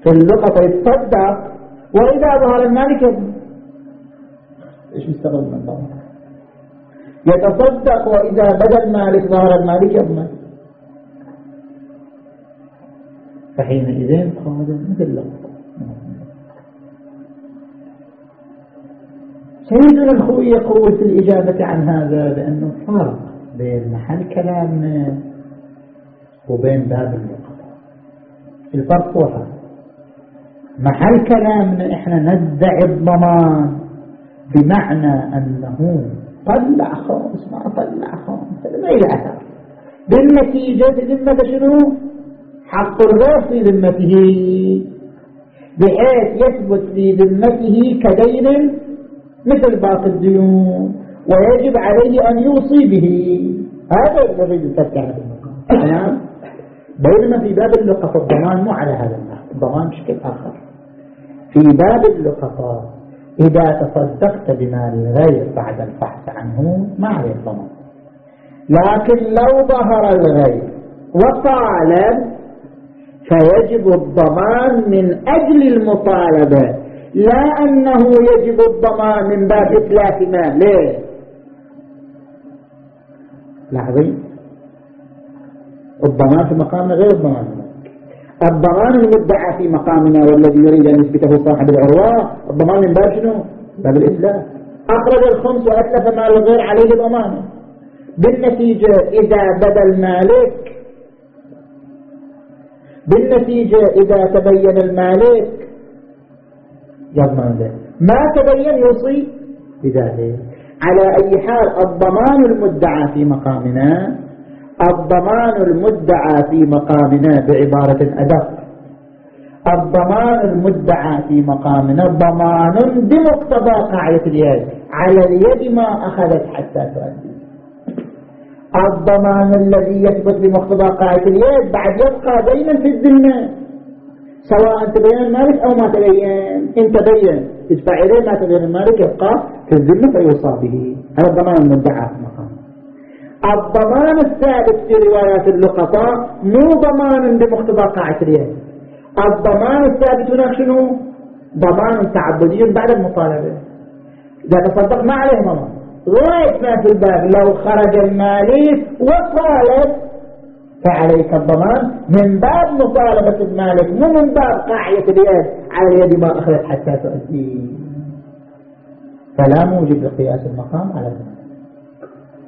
في اللقطة يتصدق وإذا ظهر المالك إيش يستغرب من الضمان يتصدق وإذا بدأ المالك ظهر المالك يضمن فحينئذ هذا مثل لقطة سيدنا الخوي يقول في الإجابة عن هذا بأنه فرق بين محل كلامنا وبين باب اللقطة الفرق هو هذا محل كلامنا إحنا ندعي الضمان بمعنى أنه طلع خمس ما طلع خمس ما إلى أثر. بالنتيجة ذمة شنو؟ حق الغير في ذمته. بحيث يثبت في ذمته كدين مثل باقي الديون ويجب عليه أن يوصي به. هذا الذي يفتح نعم. بينما في باب اللقطة الضمان مو على هذا الضمان بشكل آخر. في باب اللقطة إذا تصدقت بمال الغير بعد الفحص عنه ما عليه الضمان. لكن لو ظهر الغير وطالب فيجب الضمان من أجل المطالبة. لا أنه يجب الضمان من باب إتلاف مال ليه؟ لاحظين الضمان في مقامنا غير الضمان. الضمان المدعى في مقامنا والذي يريد أن يثبته صاحب العروة. الضمان من باب شنو؟ باب الإتلاف أخرج الخمس وأتلف مال الغير عليه الضمان بالنتيجة إذا بدا المالك بالنتيجة إذا تبين المالك يضمن ذلك. ما تبين يوصي بذلك. على أي حال الضمان المدعى في مقامنا الضمان المدعى في مقامنا بعبارة أدق الضمان المدعى في مقامنا ضمان بمقتضى قاعدة اليد على اليد ما أخذت حتى تؤدي. الضمان الذي يثبت بمقتضى قاعدة اليد بعد يبقى دائما في الذمة. سواء تبين المالك أو ما تبين. إن تبين ادفع إليه ما تبين المالك يبقى في الذمة فيوصى به. هذا الضمان المدعى. في الضمان الثابت في روايات اللقطاء مو ضمان بمقتضى قاعدة اليد. الضمان الثابت هناك شنو؟ ضمان تعبدي بعد المطالبة. إذا تصدق ما عليه ضمان. غاية ما في الباب. لو خرج المالك وطالب فعليك الضمان. من باب مطالبة المالك مو من باب قاعية اليد. على اليد ما أخذت حتى تؤدي. فلا موجب لقياس المقام على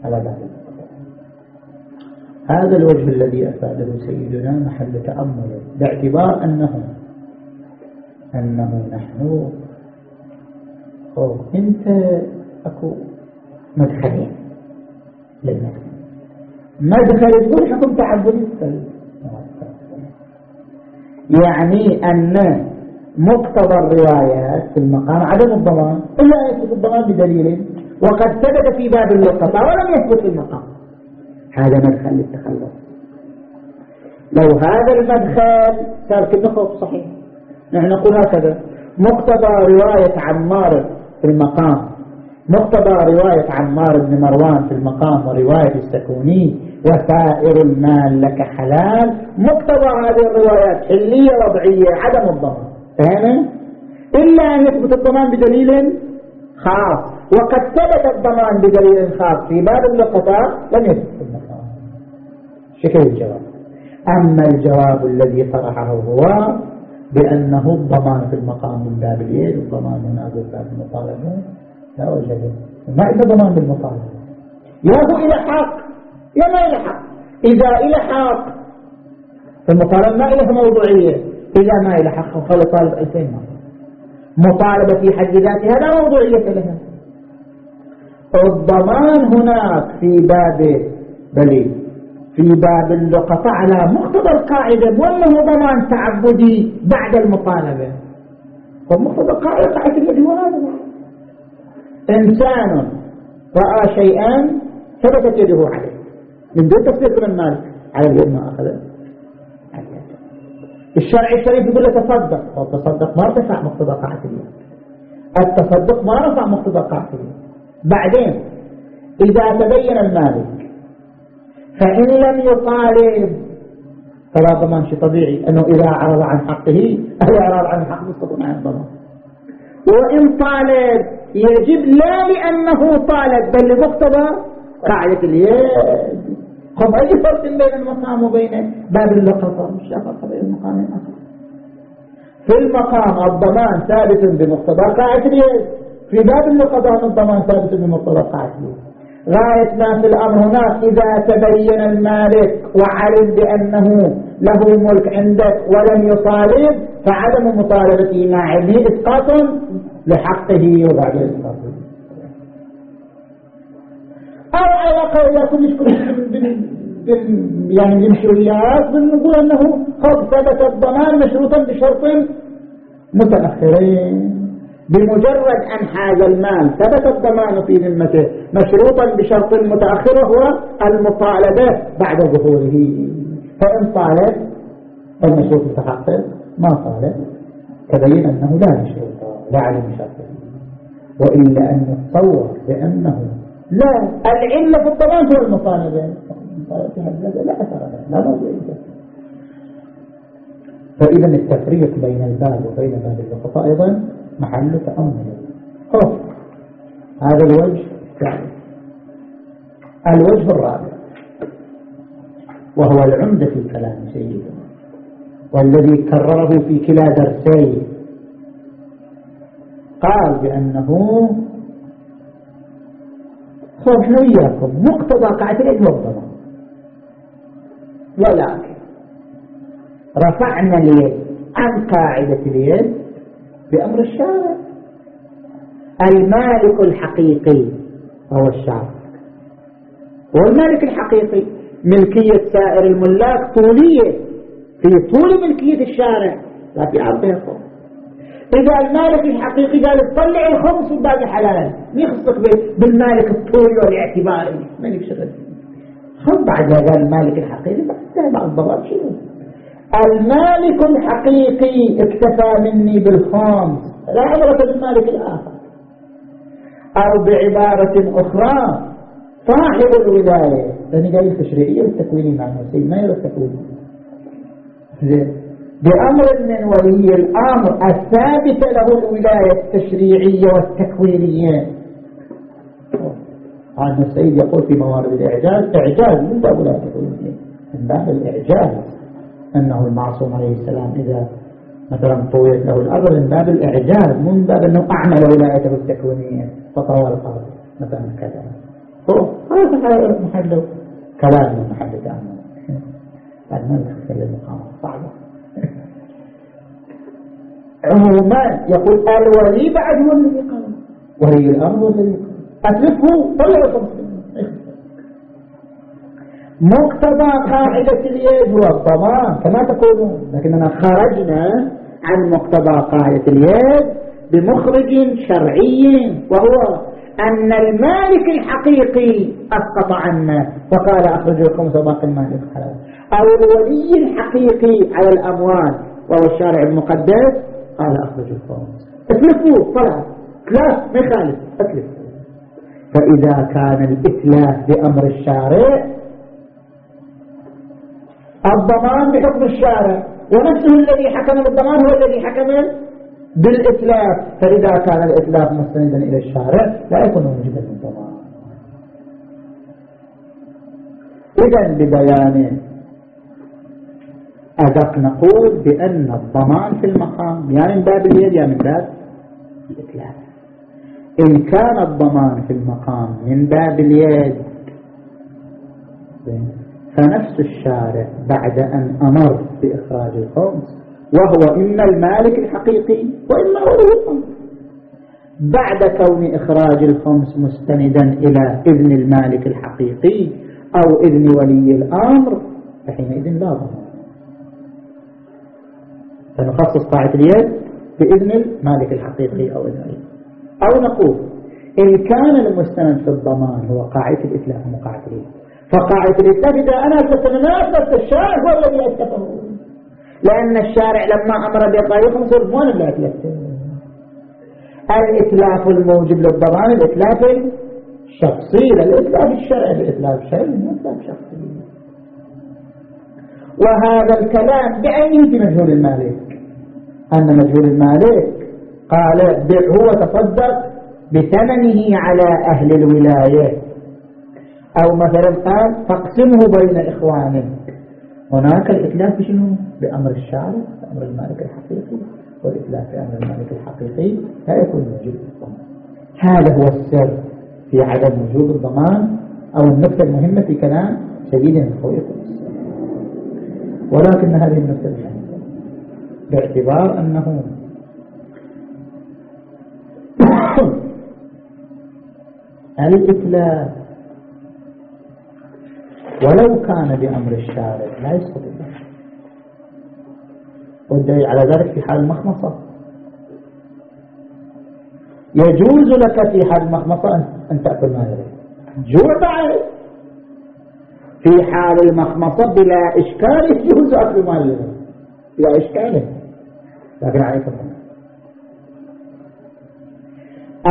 على باب هذا الوجه الذي أفاده سيدنا محل تأمل باعتبار أنه أنه نحن. أوه أنت أكو مدخلين للمدخل مدخل تقول حكم تعبدي يعني أن مقتضى الروايات في المقام عدم الضمان إلا يثبت الضمان بدليل وقد ثبت في باب اللقطة ولم يثبت في المقام. هذا مدخل للتخلص. لو هذا المدخل صار كله صحيح. نحن نقول هكذا. مقتضى رواية عمار في المقام. مقتضى رواية عمار بن مروان في المقام ورواية السكوني وسائر المال لك حلال. مقتضى هذه الروايات حلية وضعية عدم الضمان. فهنا إلا أن يثبت الضمان بدليل خاص. وقد ثبت الضمان بدليل خاص في باب اللقطاء لم يثبت. شكل الجواب. أما الجواب الذي طرحه هو بأنه الضمان في المقام من باب اليد والضمان هنا من باب المطالبة لا وجه ما إلا ضمان بالمطالبة يا هو إلى حق. يا ما إلى حق. إذا إلى حق. فالمطالبة ما إلى موضوعية. إذا ما إلى حق فخلي طالب ألفين مرة. مطالبة في حد ذاتها لا موضوعية لها. الضمان هناك في باب بلي في باب اللقطة على مقتضى القاعدة وأنه ضمان تعبدي بعد المطالبة. فمقتضى القاعدة قاعدة هذا. إنسان رأى شيئا ثبتت يده عليه. من دون تصديق من المال على اليد ما أخذه الشرع الشريف يقول له تصدق. أو تصدق ما ارتفع مقتضى قاعة اليد. التصدق ما رفع مقتضى قاعة اليد. بعدين إذا تبين المالك فإن لم يطالب فلا ضمان شيء طبيعي أنه إذا أعرض عن حقه أعرض عن حقه يستطيع عن الضمان وإن طالب يجب لا لأنه طالب بل لمقتضى قاعدة اليد. هم أي فرق بين المقام وبين باب اللقطة؟ مش فرق بين المقامين أصلا في المقام الضمان ثابت بمقتضى قاعدة اليد. في باب اللقطة الضمان ثابت بمقتضى قاعدة اليد. غاية ما في الأمر هناك إذا تبين المالك وعلم بأنه له ملك عندك ولم يطالب فعدم مطالبته مع علمه إسقاط لحقه وبعد إسقاطه أو علاقة إذا كل يعني المشروعيات بنقول أنه قد ثبت الضمان مشروطا بشرط متأخرين. بمجرد أن حاز المال ثبت الضمان في ذمته مشروطا بشرط متأخر هو المطالبة بعد ظهوره. فإن طالب المشروط متحقق ما طالب تبين أنه لا مشروط لا علم شرطه وإلا أن نتصور بأنه لا العلة في الضمان هو المطالبة. لا أثر لا فإذا التفريق بين الباب وبين باب اللقطة أيضا محل تأمل. خوف هذا الوجه الثالث الوجه الرابع. وهو العمدة في كلام سيدنا. والذي كرره في كلا درسين. قال بأنه إحنا وياكم مقتضى قاعدة اليد والضمان. ولكن رفعنا اليد عن قاعدة اليد بأمر الشارع. المالك الحقيقي هو الشارع. والمالك الحقيقي ملكية سائر الملاك طولية في طول ملكية الشارع لا في عرضها فوق إذا المالك الحقيقي قال تطلع الخمس والباقي حلال. يخصك بالمالك الطولي والاعتباري. مالك شغل خذ بعد ما قال المالك الحقيقي بعد الضباب شنو المالك الحقيقي اكتفى مني بالخامس لا عبرة بالمالك الآخر. أو بعبارة أخرى. صاحب الولاية. لأني قال التشريعية والتكويني مع نفسي ما يرى التكويني بأمر من ولي الأمر الثابت له الولاية التشريعية والتكوينية. هذا السيد يقول في موارد الإعجاز إعجاز من من باب الإعجاز. أنه المعصوم عليه السلام إذا مثلا طويت له الأرض من باب الإعجاز من باب أنه أعمل ولايته التكوينية فطوى الأرض مثلا كذا. هذا محل كلام محل تأمل بعد ما نتخيل المقامة صعبة عموما يقول الولي بعد هو الذي قال ولي الأمر هو الذي قال أتلفه طلع مقتضى قاعدة اليد. هو الضمان كما تقولون. لكننا خرجنا عن مقتضى قاعدة اليد بمخرج شرعي وهو أن المالك الحقيقي أسقط عنا. فقال أخرجوا الخمس وباقي المال حلال أو الولي الحقيقي على الأموال وهو الشارع المقدس. قال أخرجوا الخمس اتلفوا طلع. لا ما يخالف. اتلفوا فإذا كان الإتلاف بأمر الشارع الضمان بحكم الشارع ونفسه الذي حكم بالضمان هو الذي حكم بالإتلاف. فإذا كان الإتلاف مستندا إلى الشارع لا يكون موجودا الضمان إذا ببيان أدق نقول بأن الضمان في المقام يا يعني من باب اليد يا يعني من باب الإتلاف. إن كان الضمان في المقام من باب اليد فنفس الشارع بعد أن أمر بإخراج الخمس وهو إما المالك الحقيقي وإما ولي الأمر بعد كون إخراج الخمس مستندا إلى إذن المالك الحقيقي أو إذن ولي الأمر فحينئذ لا ضمان فنخصص طاعة اليد بإذن المالك الحقيقي أو إذن أو نقول إن كان المستند في الضمان هو قاعدة الإتلاف وقاعدة اليد. فقاعدة الإسلام إذا أنا أثبت الشارع هو الذي أثبته لأن الشارع لما أمر خمس مو اللي أثبته الإتلاف الموجب للضمان الإتلاف الشخصي. الإتلاف الشرعي الإتلاف الشرعي الإتلاف الشخصي. وهذا الكلام بعينه في مجهول المالك. أن مجهول المالك قال هو تصدق بثمنه على أهل الولاية. أو مثلا قال تقسمه بين إخوانك هناك الإتلاف بشنو بأمر الشارع بأمر المالك الحقيقي والإتلاف بأمر المالك الحقيقي لا يكون موجود هذا هو السر في عدم وجود الضمان أو النقطة المهمة في كلام سيدنا الخوي ولكن هذه النقطة المهمة باعتبار أنه الإتلاف ولو كان بأمر الشارع لا يستطيع. والدليل على ذلك في حال المخمصة. يجوز لك في حال المخمصة أن تأكل ما يريد. جوع بعد. في حال المخمصة بلا إشكال يجوز أكل ما يريد. بلا إشكال. لكن عليكم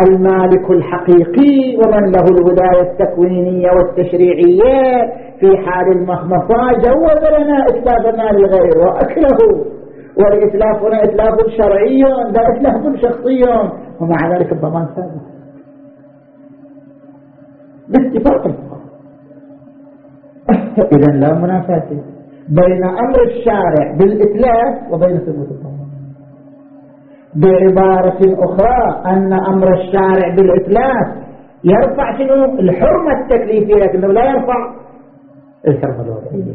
المالك الحقيقي ومن له الولاية التكوينية والتشريعية في حال المخمصة جوز لنا إتلاف مال الغير وأكله. والإتلاف هنا إتلاف شرعي لا إتلاف شخصي. ومع ذلك الضمان ثابت باتفاق. إذا لا منافاة بين أمر الشارع بالإتلاف وبين ثبوت الضمان. بعبارة أخرى أن أمر الشارع بالإتلاف يرفع شنو؟ الحرمة التكليفية لكنه لا يرفع الوضعية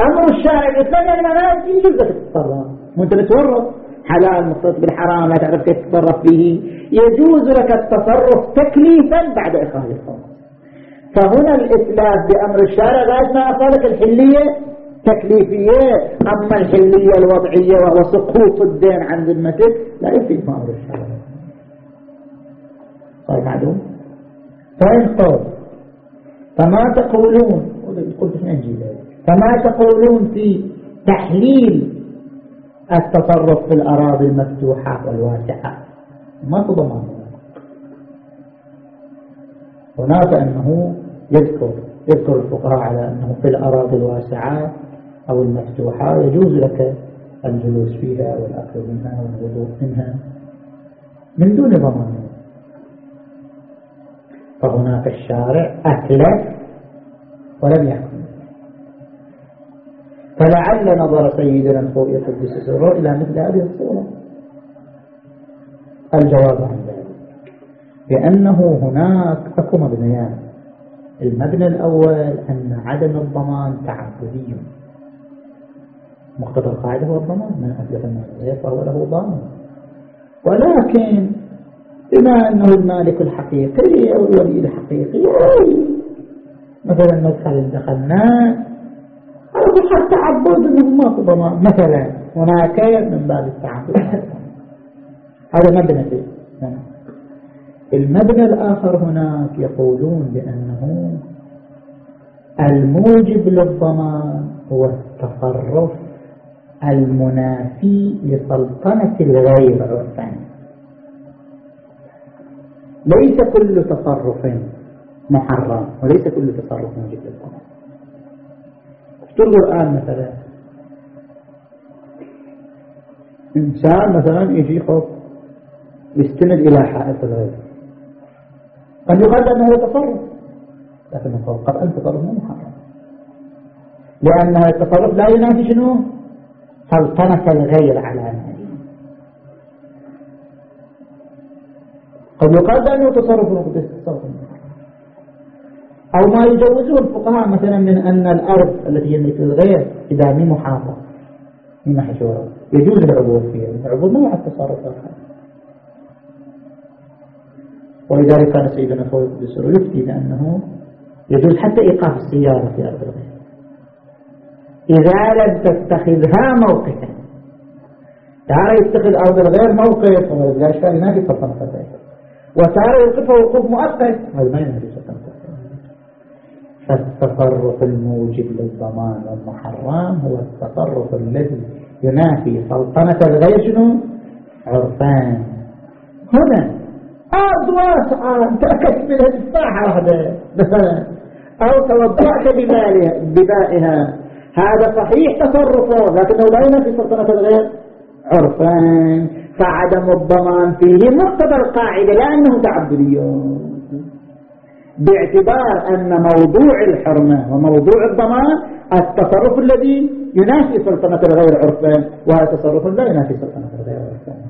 أمر الشارع يعني معناه يجوز تتصرف وأنت بتورط. حلال مختص بالحرام لا تعرف كيف تتصرف به. يجوز لك التصرف تكليفا بعد إخراج الحرمة فهنا الإتلاف بأمر الشارع غاية ما أصالك الحلية تكليفية. أما الحلية الوضعية وهو سقوط الدين عن ذمتك لا يفيد أمر الشرع طيب معلوم؟ طيب قول فما تقولون قلت فما تقولون في تحليل التصرف في الأراضي المفتوحة والواسعة؟ ما تضمن. هناك أنه يذكر يذكر الفقهاء على أنه في الأراضي الواسعة أو المفتوحة يجوز لك الجلوس فيها والأكل منها والوضوء منها من دون ضمان. فهناك الشارع أكلف ولم يحكم فلعل نظر سيدنا الفوق يقدس سره إلى مثل هذه الصورة. الجواب عن ذلك لأنه هناك أكو مبنيان. المبنى الأول أن عدم الضمان تعبدي مقتضى القاعدة هو الضمان من أتلف المال فهو له ضامن ولكن بما أنه المالك الحقيقي أو الولي الحقيقي. مثلا مدخل دخلناه هذا حق تعبد أنه ما ضمان. مثلا هناك من باب التعبد. هذا مبنى فيه. المبنى الآخر هناك يقولون بأنه الموجب للضمان هو التصرف المنافي لسلطنة الغير عرفا ليس كل تصرف محرم وليس كل تصرف موجب للضمان افترضوا الآن مثلا. إنسان مثلا يجي خط يستند إلى حائط الغير قد يقال أنه تصرف. لكن قد أن تصرف محرم. لأن التصرف لا ينافي شنو؟ سلطنة الغير على ماله قد يقال بأنه تصرف مقدس تصرف أو ما يجوزه الفقهاء مثلا من أن الأرض التي يملك الغير إذا مي محاطة مي محشورة يجوز العبور فيها العبور ما هو التصرف الآخر ولذلك كان سيدنا خوي قدس يفتي بأنه يجوز حتى إيقاف السيارة في أرض الغير. إذا لم تتخذها موقفا. تارى يتخذ أرض الغير موقف وما كان ينادي سلطنة الغير وتارى يوقفه وقوف مؤقت. هذا ما سلطنة فالتصرف الموجب للضمان والمحرم هو التصرف الذي ينافي سلطنة الغير شنو؟ عرفان. هنا. أرض واسعة. أنت أكدت منها تفاحة واحدة. مثلا أو توضعت بمائها. هذا صحيح تصرفه لكنه لا ينافي سلطنة الغير. عرفان. فعدم الضمان فيه مقتضى القاعدة لأنه تعبدي باعتبار أن موضوع الحرمة وموضوع الضمان التصرف الذي ينافي سلطنة الغير عرفان وهذا تصرف لا ينافي سلطنة الغير عرفان.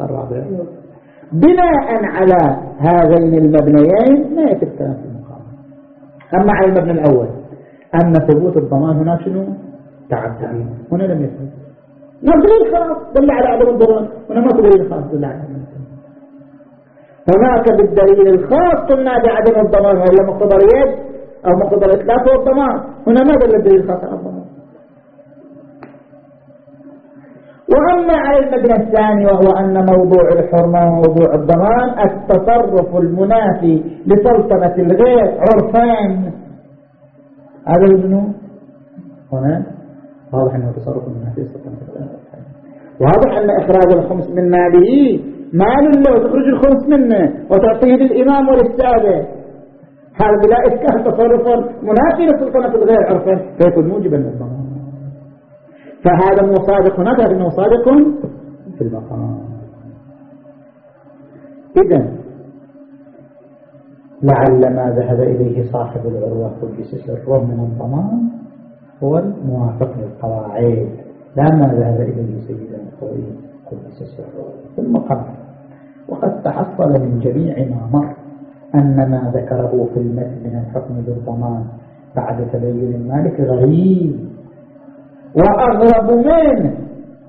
الرابع. بناء على هذين المبنيين ما يتكلم في المقام. أما على المبنى الأول أن ثبوت الضمان هنا شنو؟ تعدد هنا لم يثبت. دليل خلاص. دل على عدم الضرر هنا ما دليل خاص دل على عدم هناك بالدليل الخاص قلنا بعدم الضمان وهي مقتضى اليد أو مقتضى الإطلاق والضمان. هنا ما دل الدليل الخاص على الضمان. وأما على المبنى الثاني وهو أن موضوع الحرمة وموضوع الضمان التصرف المنافي لسلطنة الغير عرفان. هذا منه هنا. واضح أنه تصرف منافي لسلطنة الغير واضح أن إخراج الخمس من ماله مال له تخرج الخمس منه وتعطيه للإمام وللسادة هذا بلا إسكان تصرف منافي لسلطنة الغير عرفان فيكون موجبا للضمان فهذا مصادق هناك لكنه صادق في المقام. إذا لعل ما ذهب إليه صاحب العروة قدس سره من الضمان. هو الموافق للقواعد. لا ما ذهب إليه سيدنا الخوي قدس سره في المقام وقد تحصل من جميع ما مر أن ما ذكره في المثل من الحكم بالضمان بعد تبين المالك غريب. وأغرب منه.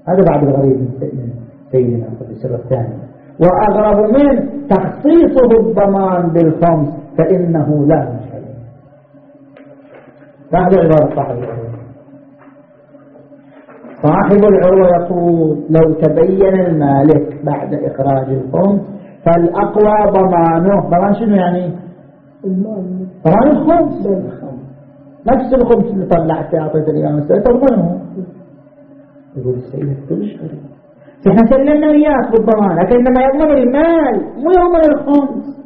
هذا بعد الغريب من سيدنا السر الثاني. وأغرب منه تخصيصه الضمان بالخمس فإنه لا مشكلة بعد عبارة صاحب العروة صاحب العروة يقول لو تبين المالك بعد إخراج الخمس فالأقوى ضمانه. ضمان شنو يعني؟ ضمان الخمس نفس الخمس اللي طلعت أعطيت الإمام السيد تضمنه. يقول السيد كل شيء إحنا سلمنا إياك بالضمان لكن إنما يضمن المال مو يضمن الخمس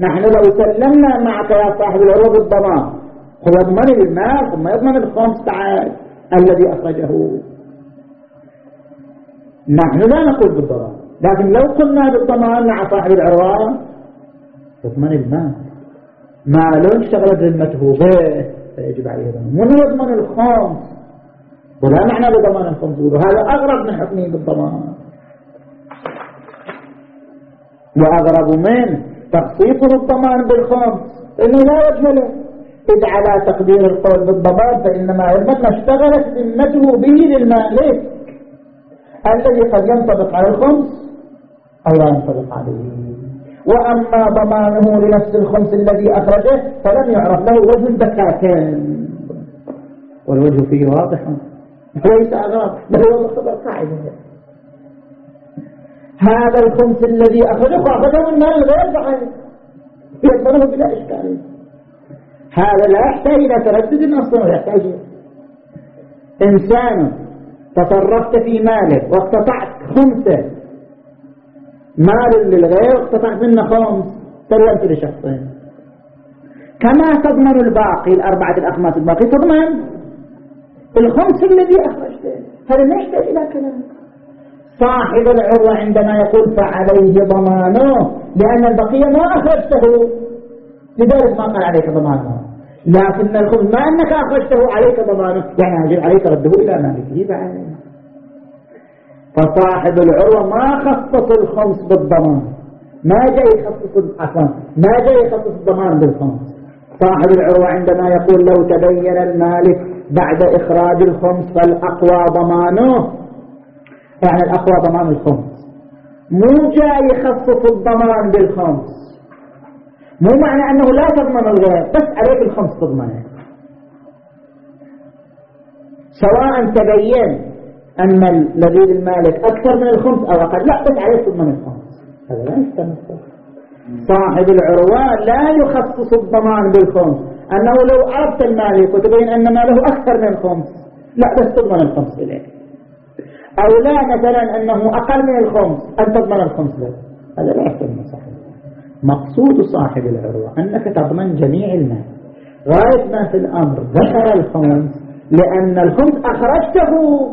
نحن لو سلمنا معك يا صاحب العروض بالضمان هو يضمن المال ثم يضمن الخمس تعال الذي أخرجه. نحن لا نقول بالضمان لكن لو قلنا بالضمان مع صاحب العروة يضمن المال. ما لو اشتغلت ذمته به فيجب عليه ضمان. من يضمن الخمس ولا معنى بضمان الخمس وهذا أغرب من حكمه بالضمان. وأغرب من تخصيصه الضمان بالخمس إنه لا وجه له. إذ على تقدير القول بالضمان فإنما يضمن ما اشتغلت ذمته به للمالك الذي قد ينطبق على الخمس أو لا ينطبق عليه. وأما ضمانه لنفس الخمس الذي أخرجه فلم يعرف له وجه البكاكين والوجه فيه واضح. ليس أغراض بل هو مقتضى القاعدة. هذا الخمس الذي أخرجه أخرجه من مال غير فعل يضمنه بلا إشكال. هذا لا يحتاج إلى تردد أصلا يحتاج. إنسان تصرفت في ماله واقتطعت خمسه مال للغير اقتطعت منه خمس سلمت لشخصين. كما تضمن الباقي الأربعة الأخماس الباقي تضمن الخمس الذي أخرجته. هذا لا يحتاج إلى كلام. صاحب العروة عندما يقول فعليه ضمانه لأن البقية ما أخرجته. لذلك ما قال عليك ضمانه. لكن الخمس ما أنك أخرجته عليك ضمانه. يعني عليك رده إلى مالكه بعد فصاحب العروة ما خصص الخمس بالضمان. ما جاي يخصص عفوا ما جاي يخصص الضمان بالخمس. صاحب العروة عندما يقول لو تبين المالك بعد إخراج الخمس فالأقوى ضمانه يعني الأقوى ضمان الخمس. مو جاي يخصص الضمان بالخمس. مو معنى أنه لا تضمن الغير بس عليك الخمس تضمنه. سواء تبين أن الذي المالك أكثر من الخمس أو أقل لا بس عليه تضمن الخمس. هذا لا يستمر. صاحب العروة لا يخصص الضمان بالخمس. أنه لو عرفت المالك وتبين أن ماله أكثر من الخمس لا بس تضمن الخمس إليه أو لا مثلا أنه أقل من الخمس أن تضمن الخمس له. هذا لا يحتمل صاحب. مقصود صاحب العروة أنك تضمن جميع المال. غاية ما في الأمر ذكر الخمس لأن الخمس أخرجته.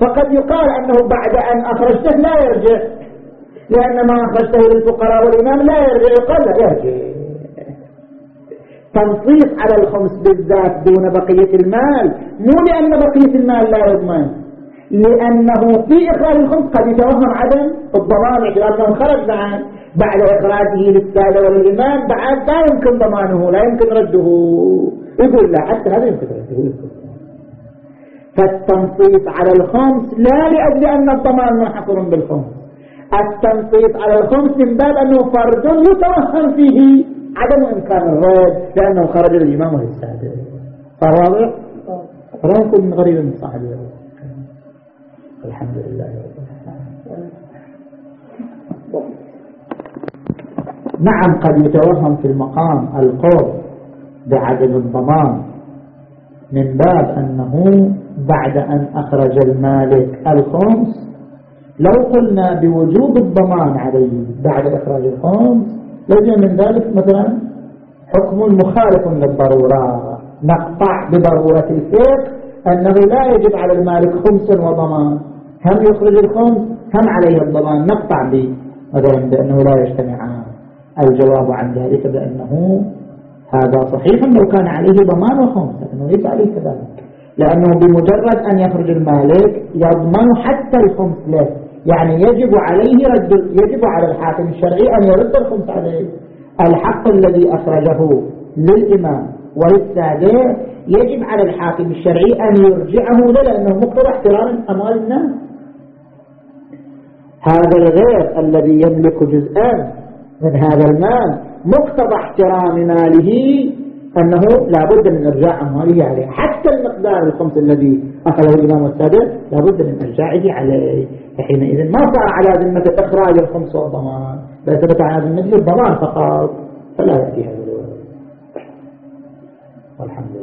فقد يقال أنه بعد أن أخرجته لا يرجع. لأن ما أخرجته للفقراء والإمام لا يرجع يقال لا يرجع. تنصيص على الخمس بالذات دون بقية المال مو لأن بقية المال لا يضمن. لأنه في إخراج الخمس قد يتوهم عدم الضمان اعتبار أنه خرج بعد بعد إخراجه للسادة والإمام بعد لا يمكن ضمانه لا يمكن رده. يقول لا حتى هذا يمكن رده. فالتنصيص على الخمس لا لأجل أن الضمان منحصر بالخمس. التنصيص على الخمس من باب أنه فرد يتوهم فيه عدم إمكان الرد لأنه خرج للإمام وللسادة. فواضح؟ فلا يكون غريبا من صاحب الحمد لله رب نعم قد يتوهم في المقام القول بعدم الضمان من باب أنه بعد أن أخرج المالك الخمس لو قلنا بوجوب الضمان عليه بعد إخراج الخمس لجأ من ذلك مثلا حكم مخالف للضرورة. نقطع بضرورة الفقه أنه لا يجب على المالك خمس وضمان. هم يخرج الخمس هم عليه الضمان؟ نقطع مثلا بأنه لا يجتمعان الجواب عن ذلك بأنه هذا صحيح لو كان عليه ضمان وخمس لكنه ليس عليه كذلك. لأنه بمجرد أن يخرج المالك يضمن حتى الخمس له. يعني يجب عليه رد يجب على الحاكم الشرعي أن يرد الخمس عليه. الحق الذي أخرجه للإمام وللسادة يجب على الحاكم الشرعي أن يرجعه له لأنه مقتضى احترام أموال الناس هذا الغير الذي يملك جزءا من هذا المال مقتضى احترام ماله أنه لابد من إرجاع أمواله عليه. حتى المقدار الخمس الذي أخذه الإمام السادس لابد من إرجاعه عليه. فحينئذ ما صار على ذمة إخراج الخمس والضمان بل ثبت على ذمة الضمان فقط فلا يأتي هذا والحمد لله.